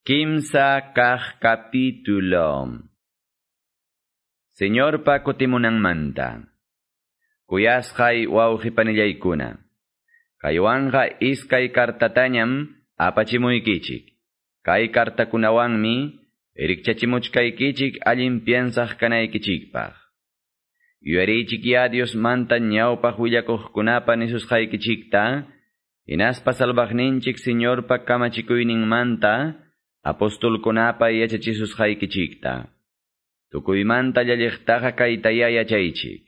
Kimsa kah capítulo. Señor Paco manta. Kuyasqay wawqipanillaykuna. Kaywanqa iskay kartatañam apachimuykichik. Kay kartakunawanmi rikchachimuchkaykichik allin piensaq kanaykichikpaq. Yuyarichik ya Dios manta ñawpaq willakuqkunapa nisusqaykichikta, hinaspa salvaqninchik Señorpa kamachikuyninmanta, apostolkunapa yachachisusqaykichikta. Tukuymanta llallektaqa kaytaya yachaychik.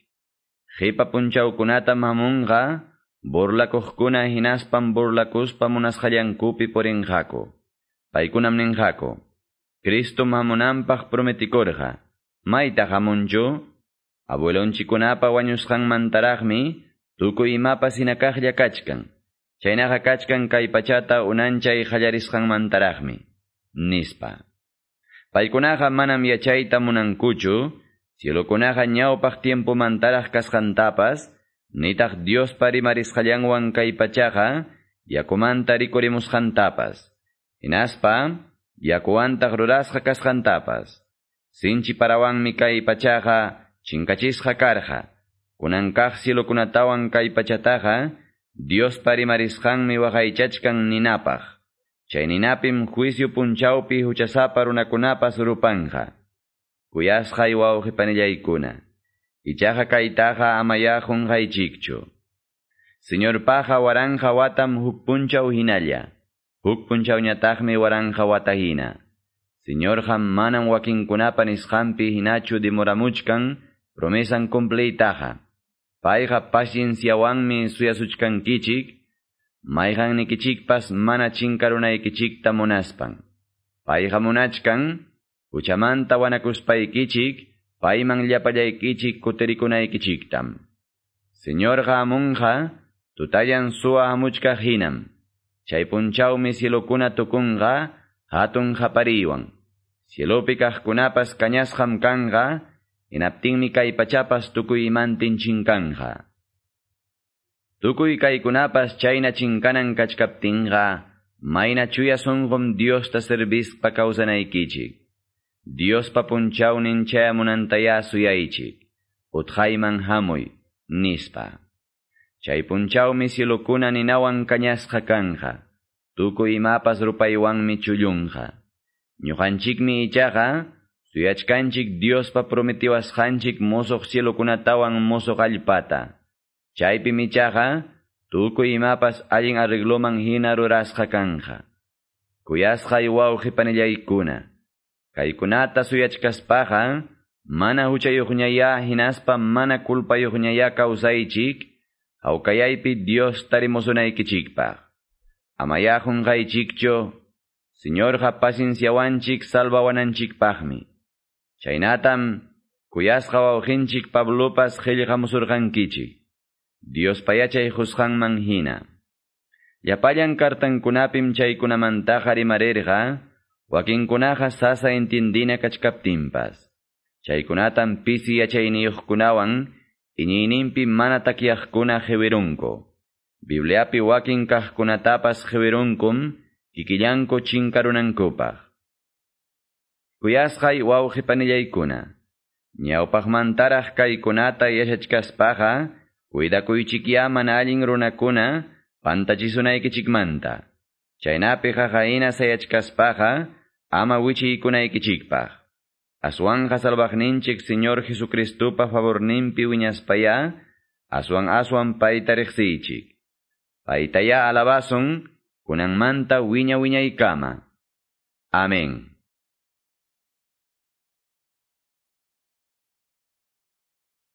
Qipa punchawkunata mamunqa, burlakuqkuna hinaspan burlakuspa munasqallankupi purinqaku. Paykunam ninqaku. Cristo mamunanpaq prometikurqa. Mayta hamunchu? Abuelonchikunapa wañusqanmantaraqmi, tukuy imapas hinakaqlla kachkan. Chaynaqa kachkan kay pachata unanchay qallarisqanmantaraqmi nispa. Paykunaqa manam yachayta munankuchu, cielokunaqa ñawpaq tiempo mantaraq kasqantapas, nitaq Dios parimarisqallanwan kay pachaqa, yakumanta rikurimusqantapas. Hinaspa, yakuantaq rurasqa kasqantapas. Sinchi parawanmi kay pachaqa, chinkachisqa karqa. Kunankaq cielokunatawan kay pachataqa, Dios parimarisqanmi waqaychachkan ninapaq. Chayninapim juicio punchawpi huchasapa runakunapas urupanja. Kuyasqay wawqipanillaykuna. Ichaqa kaytaqa amayahun haychikchu. Señor paja waranja watam huk punchaw hinalla. Huk waranja watahina. Señor ham manam wakinkunapa nisqampi hinachu demoramuchkan promesan completaja. Payqa pacienciawanmi suyasuchkankichik, Mayhan nikichikpas mana chinkarunaykichikta munaspan. Payqa munachkan, uchamanta wanakuspaykichik, payman llapallaykichik kuterikunaykichiktam. Señorqa amunqa, tutayan suwa amuchka hinam. Chay punchawmi cielokuna tukunqa, hatun hapariwan. Cielopi kaqkunapas kañasqam kanqa, inaptinmi kay pachapas tukuy imantin chinkanja. Tukuy kaykunapas chayna chinkanan kachkaptinqa, mayna chuya sunqum Diosta servispa kawsanaykichik. Diospa punchawnin chayamunantaya suyaychik, utqayman hamuy, nispa. Chay punchawmi silukuna ninawan kañasqa kanja, tukuy imapas rupaywanmi chullunqa. Ñuqanchikmi ichaqa, suyachkanchik Diospa prometiwasqanchik mosoq cielokunatawan mosoq allpata. Chaypi michaqa, tukuy imapas allin arregloman hina rurasqa kanja. Kuyasqay wawqipanillaykuna. Kaykunata suyachkaspaqa, mana huchayuqñaya hinaspa mana kulpayuqñaya kawsaychik, hawkayaypi Dios tarimusunaykichikpaq. Amayahunqaychikcho, Señorqa pacienciawanchik salvawananchikpaqmi. Chaynatam, kuyasqa wawqinchik Pablopas qillqamusurqankichik. Dios payachay husqanman hina. Yapallan kartankunapim chaykunamantaqa rimarirqa, wakinkunaqa sasa entendina kachkaptinpas. Chaykunatam pisi yachayniyuqkunawan, iñiyninpi mana takyaqkuna qhiwirunku. Bibliapi wakin kaqkunatapas qhiwirunkum, kikillanku chinkarunankupaq. Kuyasqay wawqipanillaykuna. Ñawpaqmantaraq kaykunata yachachkaspaqa, Cuidakuychikya mana allin runakuna pantachisунaykichikmanta. Chaynapi qaqayna sayachkaspaqa ama wichiykunaykichikpaq. Aswanqa salvaqninchik Señor Jesucristupa favorninpi wiñaspaya, aswan aswan payta riqsiychik. Paytaya alabasun, kunanmanta wiña wiñaykama. Amén.